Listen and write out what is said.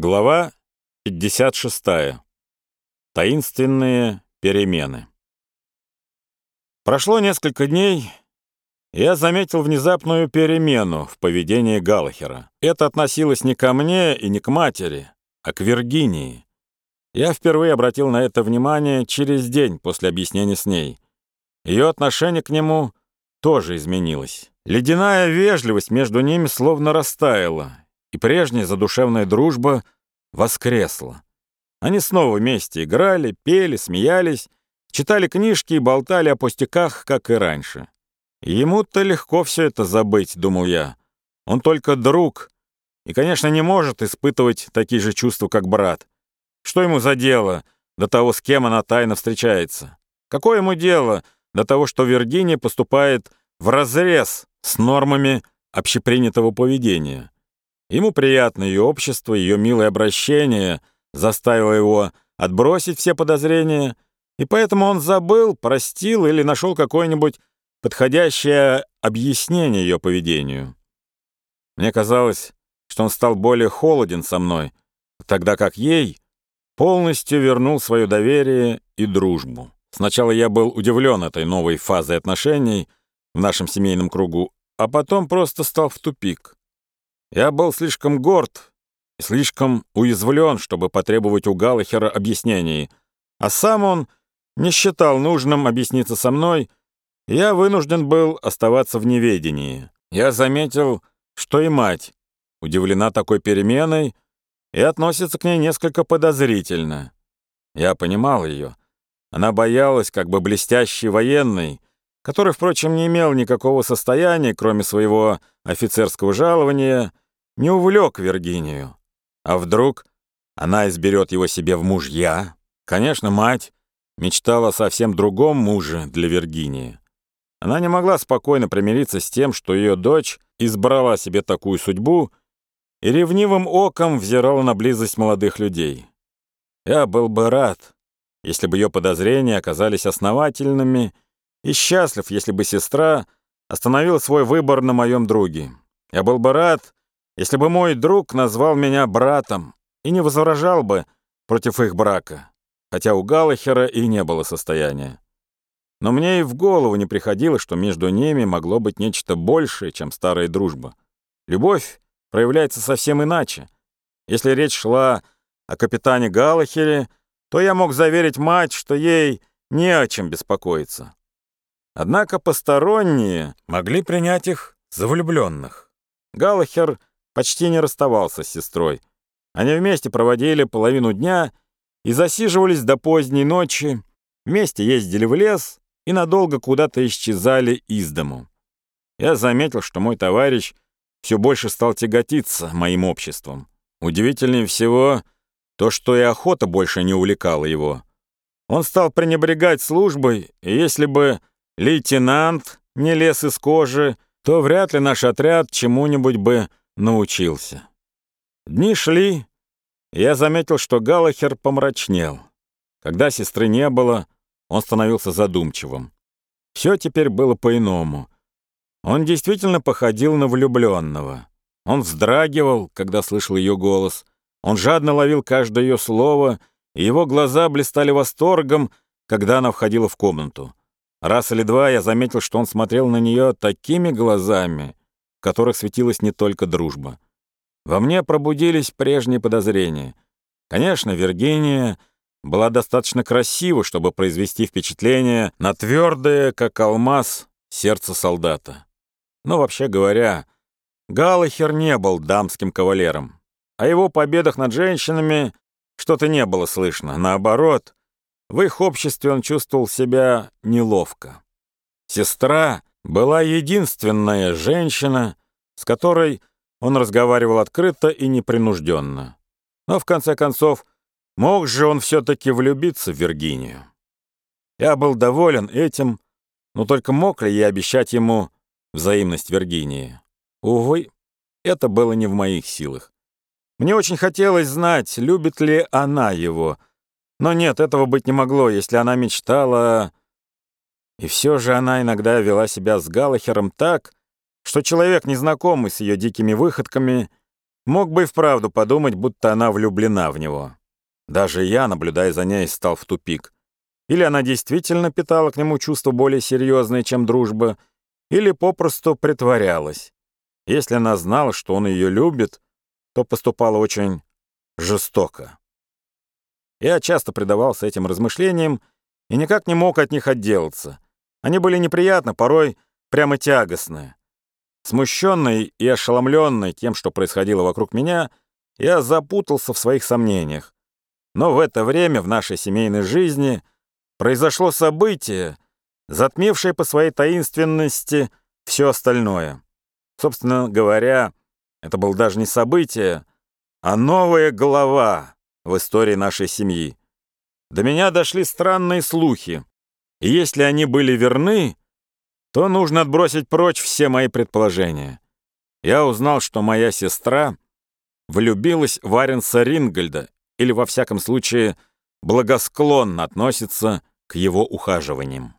Глава 56. Таинственные перемены. Прошло несколько дней, я заметил внезапную перемену в поведении Галлахера. Это относилось не ко мне и не к матери, а к Виргинии. Я впервые обратил на это внимание через день после объяснения с ней. Ее отношение к нему тоже изменилось. Ледяная вежливость между ними словно растаяла, и прежняя задушевная дружба воскресла. Они снова вместе играли, пели, смеялись, читали книжки и болтали о пустяках, как и раньше. Ему-то легко все это забыть, думал я. Он только друг, и, конечно, не может испытывать такие же чувства, как брат. Что ему за дело до того, с кем она тайно встречается? Какое ему дело до того, что Виргиния поступает вразрез с нормами общепринятого поведения? Ему приятно ее общество, ее милое обращение заставило его отбросить все подозрения, и поэтому он забыл, простил или нашел какое-нибудь подходящее объяснение ее поведению. Мне казалось, что он стал более холоден со мной, тогда как ей полностью вернул свое доверие и дружбу. Сначала я был удивлен этой новой фазой отношений в нашем семейном кругу, а потом просто стал в тупик. Я был слишком горд и слишком уязвлен, чтобы потребовать у Галлахера объяснений, а сам он не считал нужным объясниться со мной, я вынужден был оставаться в неведении. Я заметил, что и мать удивлена такой переменой и относится к ней несколько подозрительно. Я понимал ее. Она боялась, как бы блестящий военный, который, впрочем, не имел никакого состояния, кроме своего офицерского жалования, не увлек Виргинию. А вдруг она изберет его себе в мужья? Конечно, мать мечтала о совсем другом муже для Виргинии. Она не могла спокойно примириться с тем, что ее дочь избрала себе такую судьбу и ревнивым оком взирала на близость молодых людей. Я был бы рад, если бы ее подозрения оказались основательными и счастлив, если бы сестра остановила свой выбор на моем друге. Я был бы рад, если бы мой друг назвал меня братом и не возражал бы против их брака, хотя у Галлахера и не было состояния. Но мне и в голову не приходило, что между ними могло быть нечто большее, чем старая дружба. Любовь проявляется совсем иначе. Если речь шла о капитане Галлахере, то я мог заверить мать, что ей не о чем беспокоиться. Однако посторонние могли принять их за влюбленных. Галлахер почти не расставался с сестрой. Они вместе проводили половину дня и засиживались до поздней ночи, вместе ездили в лес и надолго куда-то исчезали из дому. Я заметил, что мой товарищ все больше стал тяготиться моим обществом. Удивительнее всего то, что и охота больше не увлекала его. Он стал пренебрегать службой, и если бы лейтенант не лез из кожи, то вряд ли наш отряд чему-нибудь бы научился. Дни шли, я заметил, что Галахер помрачнел. Когда сестры не было, он становился задумчивым. Все теперь было по-иному. Он действительно походил на влюбленного. Он вздрагивал, когда слышал ее голос. Он жадно ловил каждое ее слово, и его глаза блистали восторгом, когда она входила в комнату. Раз или два я заметил, что он смотрел на нее такими глазами, в которых светилась не только дружба. Во мне пробудились прежние подозрения. Конечно, Виргиния была достаточно красива, чтобы произвести впечатление на твердое, как алмаз, сердце солдата. Но, вообще говоря, Галлахер не был дамским кавалером. О его победах над женщинами что-то не было слышно. Наоборот, в их обществе он чувствовал себя неловко. Сестра была единственная женщина, с которой он разговаривал открыто и непринужденно. Но, в конце концов, мог же он все-таки влюбиться в Виргинию. Я был доволен этим, но только мог ли я обещать ему взаимность Виргинии? Увы, это было не в моих силах. Мне очень хотелось знать, любит ли она его, но нет, этого быть не могло, если она мечтала... И все же она иногда вела себя с Галахером так, что человек, незнакомый с ее дикими выходками, Мог бы и вправду подумать, будто она влюблена в него. Даже я, наблюдая за ней, стал в тупик. Или она действительно питала к нему чувство более серьезное, чем дружба, или попросту притворялась. Если она знала, что он ее любит, то поступала очень жестоко. Я часто предавался этим размышлениям и никак не мог от них отделаться. Они были неприятны, порой прямо тягостные. Смущенный и ошеломленный тем, что происходило вокруг меня, я запутался в своих сомнениях. Но в это время в нашей семейной жизни произошло событие, затмевшее по своей таинственности все остальное. Собственно говоря, это было даже не событие, а новая глава в истории нашей семьи. До меня дошли странные слухи, и если они были верны, то нужно отбросить прочь все мои предположения. Я узнал, что моя сестра влюбилась в Аренса Рингольда, или, во всяком случае, благосклонно относится к его ухаживаниям.